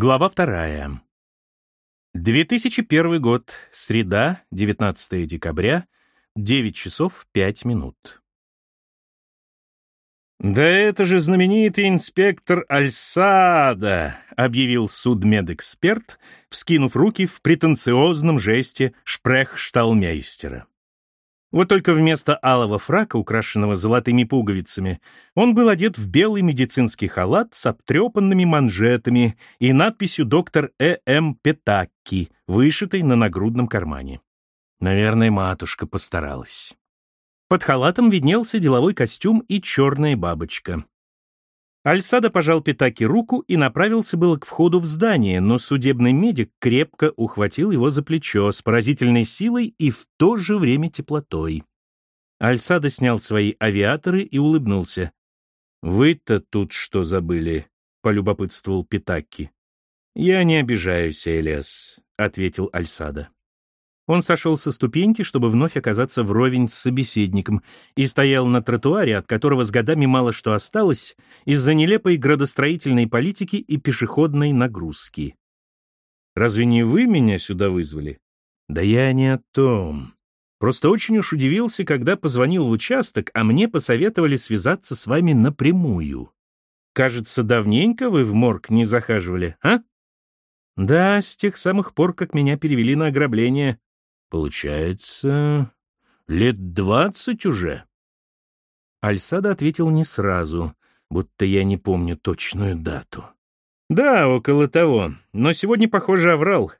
Глава вторая. 2001 год. Среда, 19 декабря, 9 часов 5 минут. «Да это же знаменитый инспектор Альсада», — объявил судмедэксперт, вскинув руки в претенциозном жесте шпрехшталмейстера. Вот только вместо алого фрака, украшенного золотыми пуговицами, он был одет в белый медицинский халат с обтрепанными манжетами и надписью «Доктор Э. М. Петакки», вышитой на нагрудном кармане. Наверное, матушка постаралась. Под халатом виднелся деловой костюм и черная бабочка. Альсада пожал Питаки руку и направился было к входу в здание, но судебный медик крепко ухватил его за плечо с поразительной силой и в то же время теплотой. Альсада снял свои авиаторы и улыбнулся. «Вы-то тут что забыли?» — полюбопытствовал Питаки. «Я не обижаюсь, Элиас», — ответил Альсада. Он сошел со ступеньки, чтобы вновь оказаться вровень с собеседником, и стоял на тротуаре, от которого с годами мало что осталось, из-за нелепой градостроительной политики и пешеходной нагрузки. «Разве не вы меня сюда вызвали?» «Да я не о том. Просто очень уж удивился, когда позвонил в участок, а мне посоветовали связаться с вами напрямую. Кажется, давненько вы в морг не захаживали, а?» «Да, с тех самых пор, как меня перевели на ограбление», Получается, лет двадцать уже. Альсада ответил не сразу, будто я не помню точную дату. Да, около того, но сегодня, похоже, оврал.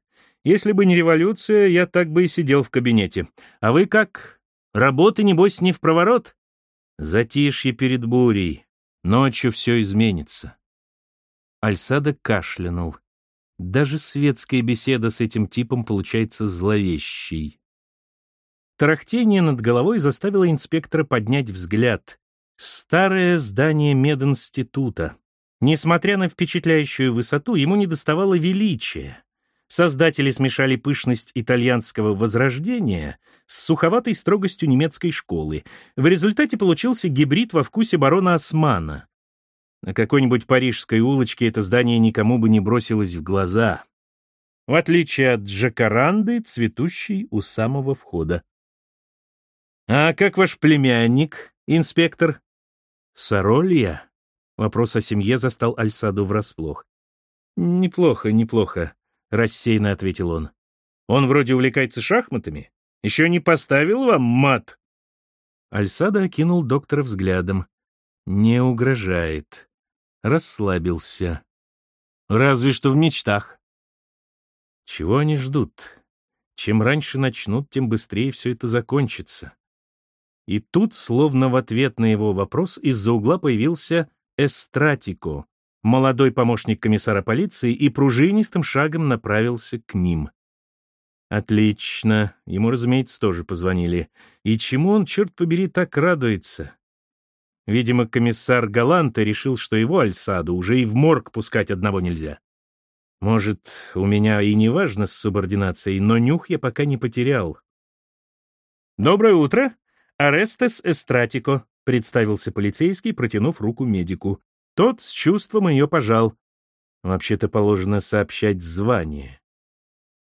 Если бы не революция, я так бы и сидел в кабинете. А вы как? Работы, небось, не в проворот? Затишье перед бурей. Ночью все изменится. Альсада кашлянул. Даже светская беседа с этим типом получается зловещей. Тарахтение над головой заставило инспектора поднять взгляд. Старое здание мединститута. Несмотря на впечатляющую высоту, ему недоставало величия. Создатели смешали пышность итальянского возрождения с суховатой строгостью немецкой школы. В результате получился гибрид во вкусе барона Османа. На какой-нибудь парижской улочке это здание никому бы не бросилось в глаза, в отличие от Джакаранды, цветущей у самого входа. «А как ваш племянник, инспектор?» «Соролья?» Вопрос о семье застал Альсаду врасплох. «Неплохо, неплохо», — рассеянно ответил он. «Он вроде увлекается шахматами? Еще не поставил вам мат?» Альсада окинул доктора взглядом. «Не угрожает расслабился. Разве что в мечтах. Чего они ждут? Чем раньше начнут, тем быстрее все это закончится. И тут, словно в ответ на его вопрос, из-за угла появился Эстратико, молодой помощник комиссара полиции, и пружинистым шагом направился к ним. Отлично. Ему, разумеется, тоже позвонили. И чему он, черт побери, так радуется? Видимо, комиссар Галанта решил, что его Альсаду уже и в морг пускать одного нельзя. Может, у меня и не важно с субординацией, но нюх я пока не потерял. «Доброе утро! Арестес Эстратико», — представился полицейский, протянув руку медику. Тот с чувством ее пожал. Вообще-то положено сообщать звание.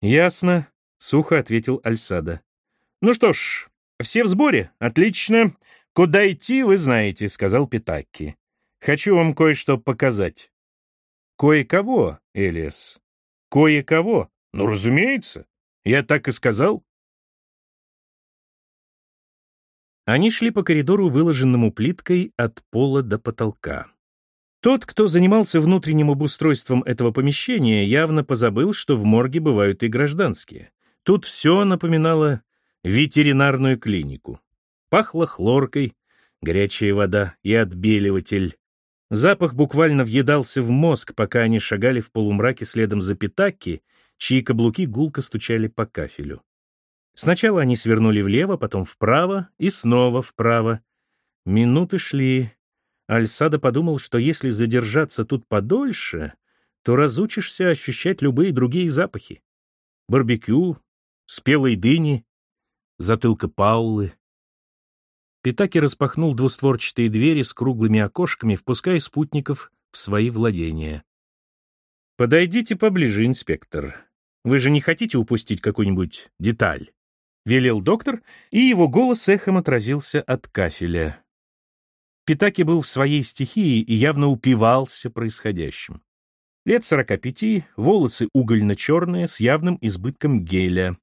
«Ясно», — сухо ответил Альсада. «Ну что ж, все в сборе? Отлично. «Куда идти, вы знаете», — сказал Питакки. «Хочу вам кое-что показать». «Кое-кого, Элиас?» «Кое-кого? Ну, разумеется. Я так и сказал». Они шли по коридору, выложенному плиткой от пола до потолка. Тот, кто занимался внутренним обустройством этого помещения, явно позабыл, что в морге бывают и гражданские. Тут все напоминало ветеринарную клинику. Пахло хлоркой, горячая вода и отбеливатель. Запах буквально въедался в мозг, пока они шагали в полумраке следом за Питаки, чьи каблуки гулко стучали по кафелю. Сначала они свернули влево, потом вправо и снова вправо. Минуты шли. Альсада подумал, что если задержаться тут подольше, то разучишься ощущать любые другие запахи. Барбекю, спелой дыни, затылка Паулы, Питаки распахнул двустворчатые двери с круглыми окошками, впуская спутников в свои владения. «Подойдите поближе, инспектор. Вы же не хотите упустить какую-нибудь деталь?» — велел доктор, и его голос эхом отразился от кафеля. Питаки был в своей стихии и явно упивался происходящим. Лет сорока пяти, волосы угольно-черные, с явным избытком геля.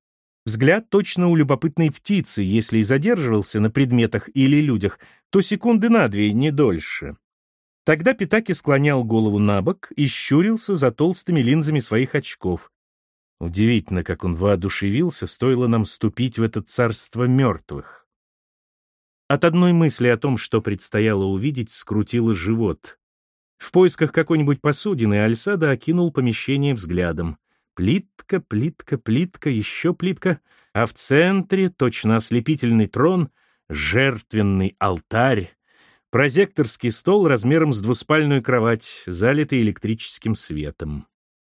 Взгляд точно у любопытной птицы, если и задерживался на предметах или людях, то секунды на две, не дольше. Тогда Питаки склонял голову на бок и щурился за толстыми линзами своих очков. Удивительно, как он воодушевился, стоило нам ступить в это царство мертвых. От одной мысли о том, что предстояло увидеть, скрутило живот. В поисках какой-нибудь посудины Альсада окинул помещение взглядом. Плитка, плитка, плитка, еще плитка, а в центре точно ослепительный трон, жертвенный алтарь, прозекторский стол размером с двуспальную кровать, залитый электрическим светом.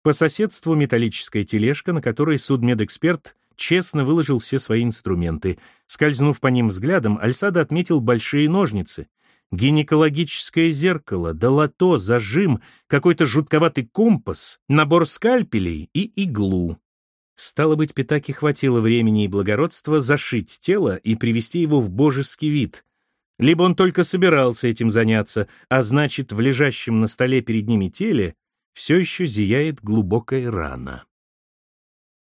По соседству металлическая тележка, на которой судмедэксперт честно выложил все свои инструменты. Скользнув по ним взглядом, Альсада отметил большие ножницы, гинекологическое зеркало, долото, зажим, какой-то жутковатый компас, набор скальпелей и иглу. Стало быть, Питаке хватило времени и благородства зашить тело и привести его в божеский вид. Либо он только собирался этим заняться, а значит, в лежащем на столе перед ними теле все еще зияет глубокая рана.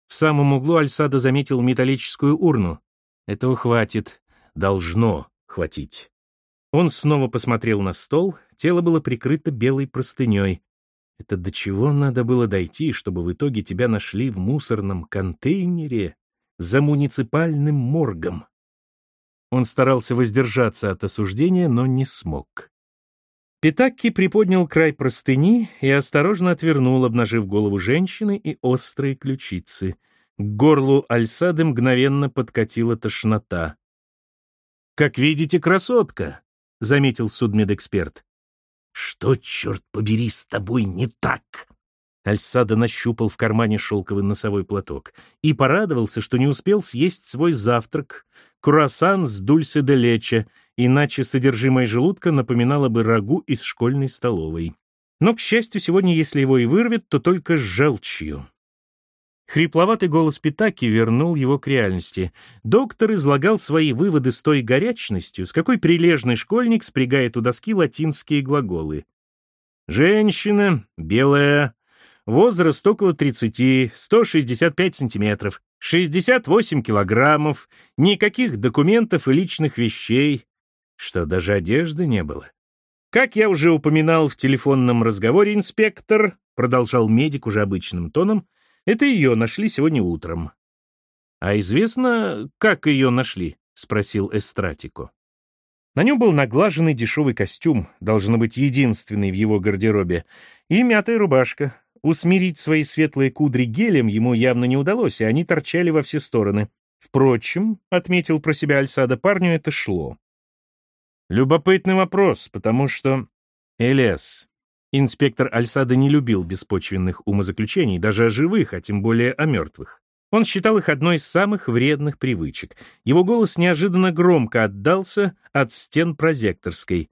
В самом углу Альсада заметил металлическую урну. Этого хватит, должно хватить. Он снова посмотрел на стол, тело было прикрыто белой простыней. Это до чего надо было дойти, чтобы в итоге тебя нашли в мусорном контейнере за муниципальным моргом? Он старался воздержаться от осуждения, но не смог. Питакки приподнял край простыни и осторожно отвернул, обнажив голову женщины и острые ключицы. К горлу Альсады мгновенно подкатила тошнота. «Как видите, красотка!» — заметил судмедэксперт. «Что, черт побери, с тобой не так?» Альсада нащупал в кармане шелковый носовой платок и порадовался, что не успел съесть свой завтрак — круассан с дульсе де лече, иначе содержимое желудка напоминало бы рагу из школьной столовой. Но, к счастью, сегодня, если его и вырвет, то только с желчью. Хрипловатый голос Питаки вернул его к реальности. Доктор излагал свои выводы с той горячностью, с какой прилежный школьник спрягает у доски латинские глаголы. «Женщина, белая, возраст около 30, 165 сантиметров, 68 килограммов, никаких документов и личных вещей, что даже одежды не было. Как я уже упоминал в телефонном разговоре, инспектор, продолжал медик уже обычным тоном, это ее нашли сегодня утром. А известно, как ее нашли? спросил Эстратико. На нем был наглаженный дешевый костюм, должно быть единственный в его гардеробе, и мятая рубашка. Усмирить свои светлые кудри гелем ему явно не удалось, и они торчали во все стороны. Впрочем, — отметил про себя Альсада, — парню это шло. Любопытный вопрос, потому что... Элиас, Инспектор Альсада не любил беспочвенных умозаключений, даже о живых, а тем более о мертвых. Он считал их одной из самых вредных привычек. Его голос неожиданно громко отдался от стен прозекторской.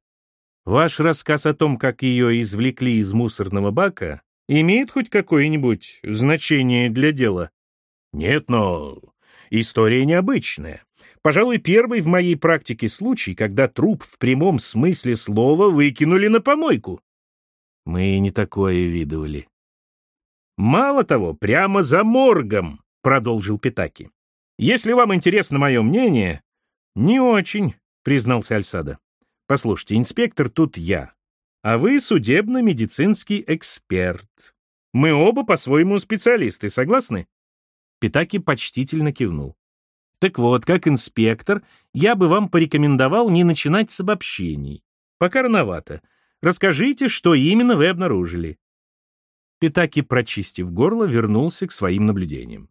«Ваш рассказ о том, как ее извлекли из мусорного бака, имеет хоть какое-нибудь значение для дела?» «Нет, но история необычная. Пожалуй, первый в моей практике случай, когда труп в прямом смысле слова выкинули на помойку. Мы не такое видывали. «Мало того, прямо за моргом», — продолжил Питаки. «Если вам интересно мое мнение...» «Не очень», — признался Альсада. «Послушайте, инспектор тут я, а вы судебно-медицинский эксперт. Мы оба по-своему специалисты, согласны?» Питаки почтительно кивнул. «Так вот, как инспектор, я бы вам порекомендовал не начинать с обобщений. Пока рановато. Расскажите, что именно вы обнаружили». Питаки, прочистив горло, вернулся к своим наблюдениям.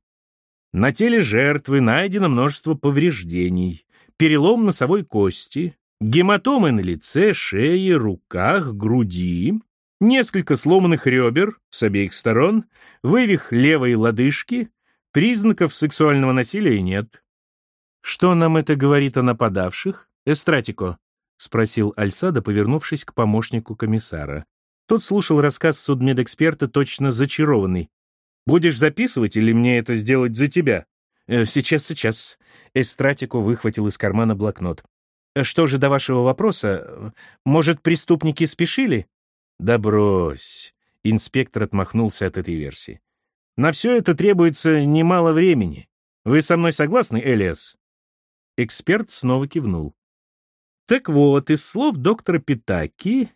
На теле жертвы найдено множество повреждений, перелом носовой кости, гематомы на лице, шее, руках, груди, несколько сломанных ребер с обеих сторон, вывих левой лодыжки, признаков сексуального насилия нет. Что нам это говорит о нападавших, Эстратико? — спросил Альсада, повернувшись к помощнику комиссара. Тот слушал рассказ судмедэксперта, точно зачарованный. «Будешь записывать или мне это сделать за тебя?» «Э, «Сейчас, сейчас». Эстратико выхватил из кармана блокнот. «Э, «Что же до вашего вопроса? Может, преступники спешили?» «Да брось!» Инспектор отмахнулся от этой версии. «На все это требуется немало времени. Вы со мной согласны, Элиас?» Эксперт снова кивнул. Так вот, из слов доктора Питаки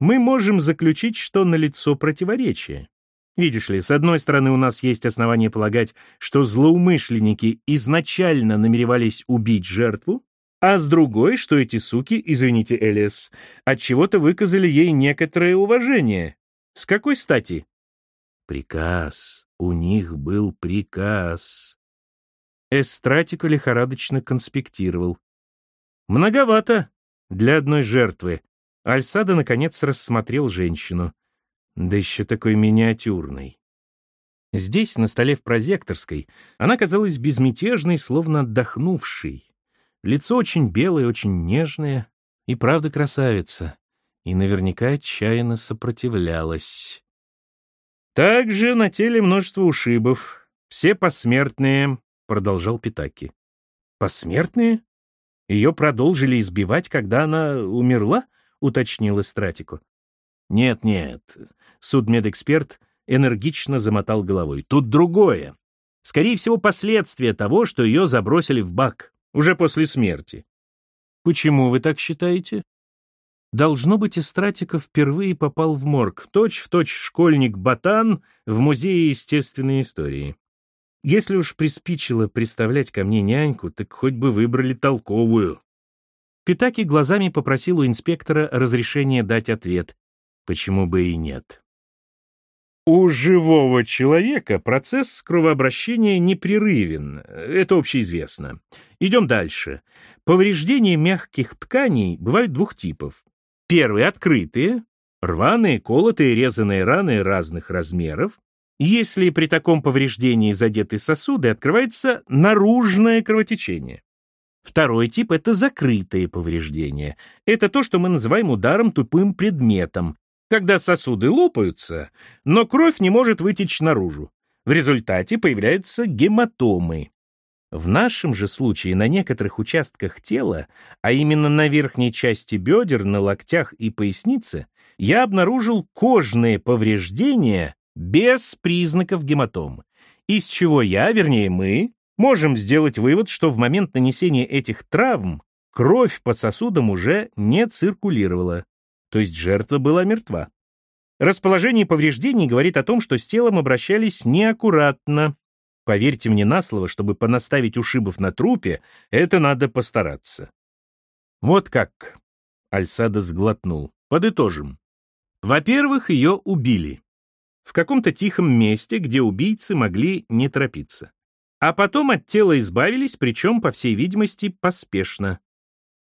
мы можем заключить, что налицо противоречие. Видишь ли, с одной стороны, у нас есть основания полагать, что злоумышленники изначально намеревались убить жертву, а с другой, что эти суки, извините, Элис, отчего-то выказали ей некоторое уважение. С какой стати? Приказ. У них был приказ. Эстратико лихорадочно конспектировал. Многовато для одной жертвы. Альсада, наконец, рассмотрел женщину. Да еще такой миниатюрной. Здесь, на столе в прозекторской, она казалась безмятежной, словно отдохнувшей. Лицо очень белое, очень нежное, и правда красавица, и наверняка отчаянно сопротивлялась. Также на теле множество ушибов, все посмертные, — продолжал Питаки. «Посмертные? Ее продолжили избивать, когда она умерла?» — уточнил Эстратико. «Нет-нет», — судмедэксперт энергично замотал головой. «Тут другое. Скорее всего, последствия того, что ее забросили в бак, уже после смерти». «Почему вы так считаете?» Должно быть, Эстратико впервые попал в морг, точь-в-точь точь школьник Батан в Музее естественной истории. Если уж приспичило представлять ко мне няньку, так хоть бы выбрали толковую. Питаки глазами попросил у инспектора разрешения дать ответ. Почему бы и нет? У живого человека процесс кровообращения непрерывен, это общеизвестно. Идем дальше. Повреждения мягких тканей бывают двух типов. Первые — открытые, рваные, колотые, резаные раны разных размеров. Если при таком повреждении задеты сосуды, открывается наружное кровотечение. Второй тип — это закрытые повреждения. Это то, что мы называем ударом тупым предметом, когда сосуды лопаются, но кровь не может вытечь наружу. В результате появляются гематомы. В нашем же случае на некоторых участках тела, а именно на верхней части бедер, на локтях и пояснице, я обнаружил кожные повреждения без признаков гематом, из чего я, вернее мы, можем сделать вывод, что в момент нанесения этих травм кровь по сосудам уже не циркулировала, то есть жертва была мертва. Расположение повреждений говорит о том, что с телом обращались неаккуратно. Поверьте мне на слово, чтобы понаставить ушибов на трупе, это надо постараться. Вот как. Альсада сглотнул. Подытожим. Во-первых, ее убили в каком-то тихом месте, где убийцы могли не торопиться. А потом от тела избавились, причем, по всей видимости, поспешно.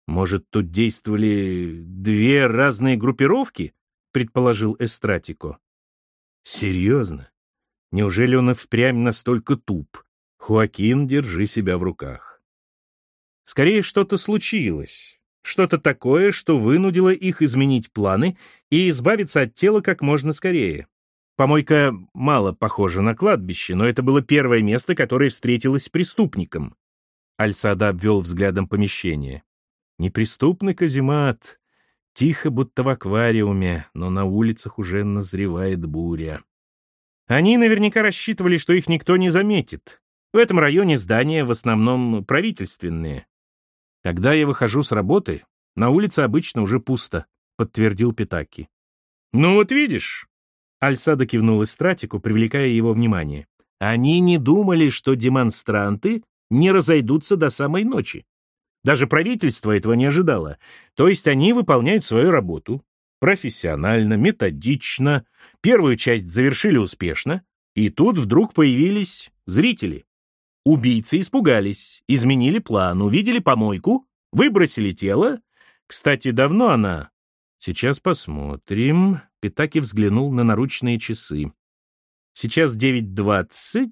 «Может, тут действовали две разные группировки?» — предположил Эстратико. «Серьезно? Неужели он и впрямь настолько туп? Хуакин, держи себя в руках». Скорее, что-то случилось. Что-то такое, что вынудило их изменить планы и избавиться от тела как можно скорее. Помойка мало похожа на кладбище, но это было первое место, которое встретилось с преступником. Альсада обвел взглядом помещение. Неприступный каземат. Тихо, будто в аквариуме, но на улицах уже назревает буря. Они наверняка рассчитывали, что их никто не заметит. В этом районе здания в основном правительственные. Когда я выхожу с работы, на улице обычно уже пусто, подтвердил Питаки. Ну вот видишь, Альсада кивнул Истратику, привлекая его внимание. Они не думали, что демонстранты не разойдутся до самой ночи. Даже правительство этого не ожидало. То есть они выполняют свою работу профессионально, методично. Первую часть завершили успешно, и тут вдруг появились зрители. Убийцы испугались, изменили план, увидели помойку, выбросили тело. Кстати, давно она? Сейчас посмотрим. Питаки взглянул на наручные часы. Сейчас 9.20.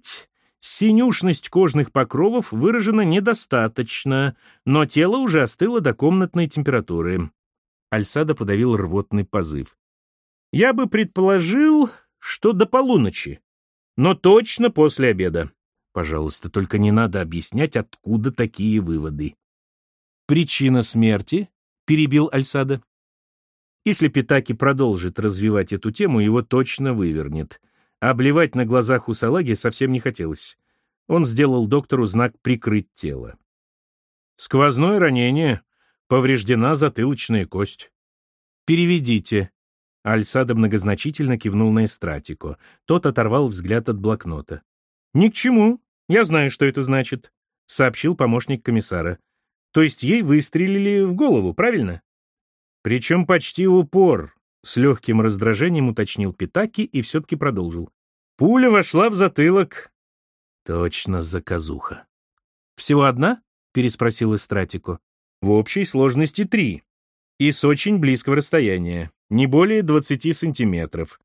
Синюшность кожных покровов выражена недостаточно, но тело уже остыло до комнатной температуры. Альсада подавил рвотный позыв. Я бы предположил, что до полуночи, но точно после обеда. Пожалуйста, только не надо объяснять, откуда такие выводы. Причина смерти? перебил Альсада. Если Питаки продолжит развивать эту тему, его точно вывернет. А обливать на глазах у салаги совсем не хотелось. Он сделал доктору знак «прикрыть тело». Сквозное ранение, повреждена затылочная кость. «Переведите». Альсада многозначительно кивнул на эстратику. Тот оторвал взгляд от блокнота. «Ни к чему. Я знаю, что это значит», — сообщил помощник комиссара. «То есть ей выстрелили в голову, правильно?» «Причем почти в упор», — с легким раздражением уточнил Питаки и все-таки продолжил. «Пуля вошла в затылок». «Точно заказуха». «Всего одна?» — переспросил Эстратико. «В общей сложности три. И с очень близкого расстояния, не более 20 сантиметров.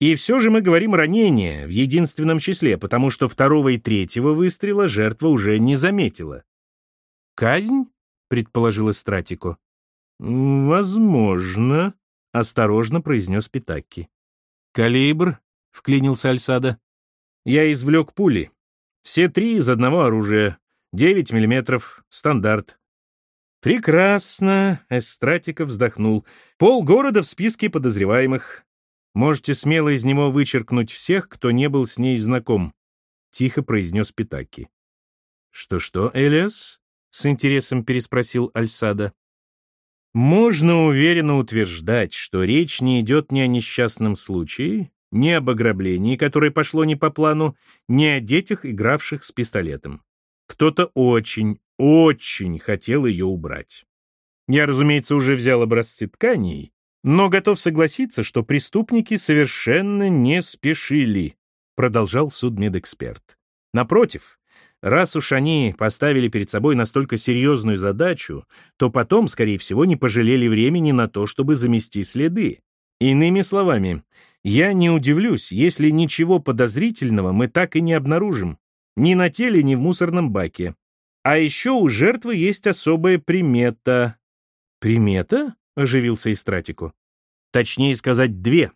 И все же мы говорим ранение в единственном числе, потому что второго и третьего выстрела жертва уже не заметила». «Казнь?» — предположил Эстратико. «Возможно», — осторожно произнес Питакки. «Калибр?» — вклинился Альсада. «Я извлек пули. Все три из одного оружия. 9 миллиметров, стандарт. Прекрасно, Эстратиков вздохнул. Пол города в списке подозреваемых. Можете смело из него вычеркнуть всех, кто не был с ней знаком, тихо произнес Питаки. Что-что, Элиас? с интересом переспросил Альсада. Можно уверенно утверждать, что речь не идет ни о несчастном случае, ни об ограблении, которое пошло не по плану, ни о детях, игравших с пистолетом. Кто-то очень, очень хотел ее убрать. Я, разумеется, уже взял образцы тканей, но готов согласиться, что преступники совершенно не спешили, продолжал судмедэксперт. Напротив, раз уж они поставили перед собой настолько серьезную задачу, то потом, скорее всего, не пожалели времени на то, чтобы замести следы. Иными словами, я не удивлюсь, если ничего подозрительного мы так и не обнаружим, ни на теле, ни в мусорном баке. А еще у жертвы есть особая примета. Примета? Оживился Истратику. Точнее сказать, две.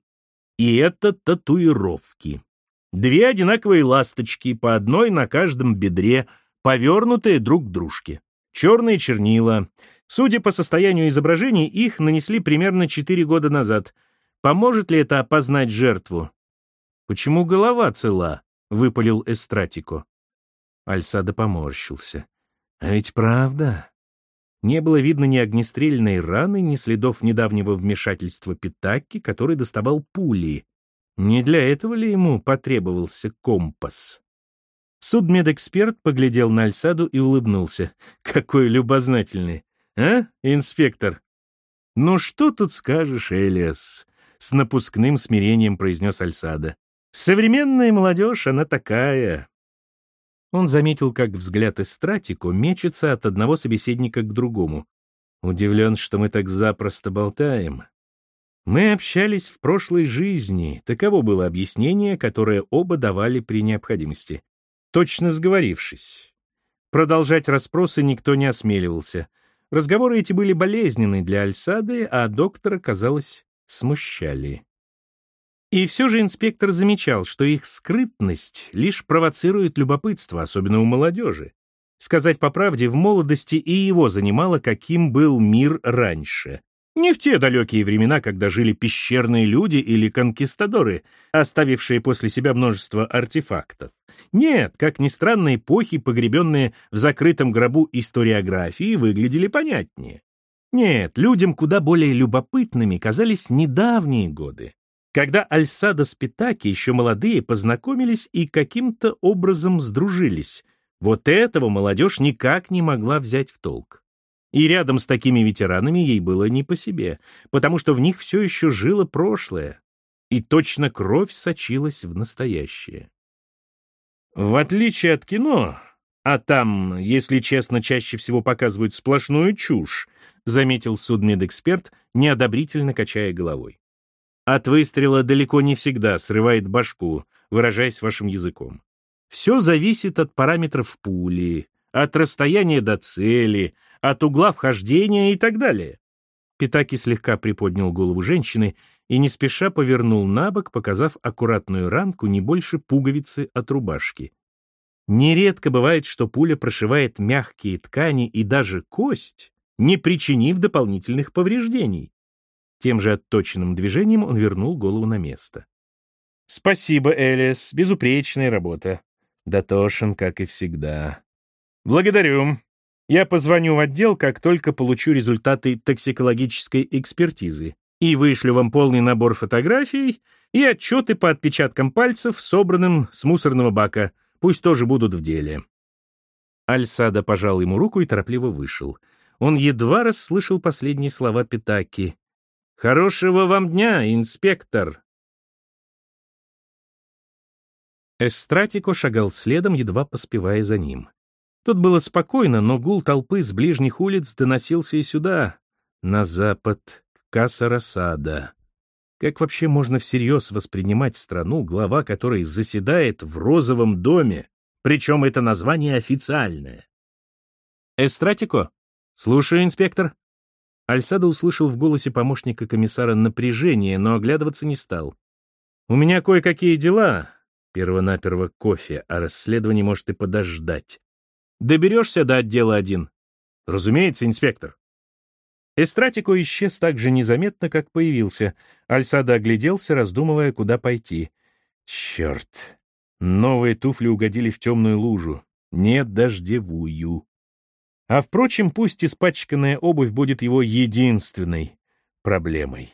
И это татуировки. Две одинаковые ласточки, по одной на каждом бедре, повернутые друг к дружке. Черные чернила. Судя по состоянию изображений, их нанесли примерно четыре года назад. Поможет ли это опознать жертву? «Почему голова цела?» — выпалил Эстратико. Альсада поморщился. А ведь правда. Не было видно ни огнестрельной раны, ни следов недавнего вмешательства Питакки, который доставал пули. Не для этого ли ему потребовался компас? Судмедэксперт поглядел на Альсаду и улыбнулся. Какой любознательный. А, инспектор? Ну что тут скажешь, Элиас? С напускным смирением произнес Альсада. Современная молодежь, она такая. Он заметил, как взгляд Эстратику мечется от одного собеседника к другому. Удивлен, что мы так запросто болтаем. Мы общались в прошлой жизни, таково было объяснение, которое оба давали при необходимости. Точно сговорившись. Продолжать расспросы никто не осмеливался. Разговоры эти были болезненны для Альсады, а доктора, казалось, смущали. И все же инспектор замечал, что их скрытность лишь провоцирует любопытство, особенно у молодежи. Сказать по правде, в молодости и его занимало, каким был мир раньше. Не в те далекие времена, когда жили пещерные люди или конкистадоры, оставившие после себя множество артефактов. Нет, как ни странно, эпохи, погребенные в закрытом гробу историографии, выглядели понятнее. Нет, людям куда более любопытными казались недавние годы когда Альсада с Питаки, еще молодые, познакомились и каким-то образом сдружились. Вот этого молодежь никак не могла взять в толк. И рядом с такими ветеранами ей было не по себе, потому что в них все еще жило прошлое, и точно кровь сочилась в настоящее. В отличие от кино, а там, если честно, чаще всего показывают сплошную чушь, заметил судмедэксперт, неодобрительно качая головой. От выстрела далеко не всегда срывает башку, выражаясь вашим языком. Все зависит от параметров пули, от расстояния до цели, от угла вхождения и так далее. Питаки слегка приподнял голову женщины, и не спеша повернул на бок, показав аккуратную ранку не больше пуговицы от рубашки. Нередко бывает, что пуля прошивает мягкие ткани и даже кость, не причинив дополнительных повреждений. Тем же отточенным движением он вернул голову на место. «Спасибо, Элис, безупречная работа. Дотошен, как и всегда. Благодарю. Я позвоню в отдел, как только получу результаты токсикологической экспертизы и вышлю вам полный набор фотографий и отчеты по отпечаткам пальцев, собранным с мусорного бака. Пусть тоже будут в деле». Альсада пожал ему руку и торопливо вышел. Он едва расслышал последние слова Питаки. «Хорошего вам дня, инспектор!» Эстратико шагал следом, едва поспевая за ним. Тут было спокойно, но гул толпы с ближних улиц доносился и сюда, на запад, к Касарасада. Как вообще можно всерьез воспринимать страну, глава которой заседает в розовом доме, причем это название официальное? «Эстратико?» «Слушаю, инспектор». Альсадо услышал в голосе помощника комиссара напряжение, но оглядываться не стал. «У меня кое-какие дела. Первонаперво кофе, а расследование может и подождать. Доберешься до отдела один?» «Разумеется, инспектор». Эстратико исчез так же незаметно, как появился. Альсадо огляделся, раздумывая, куда пойти. «Черт! Новые туфли угодили в темную лужу. Нет, дождевую». А впрочем, пусть испачканная обувь будет его единственной проблемой.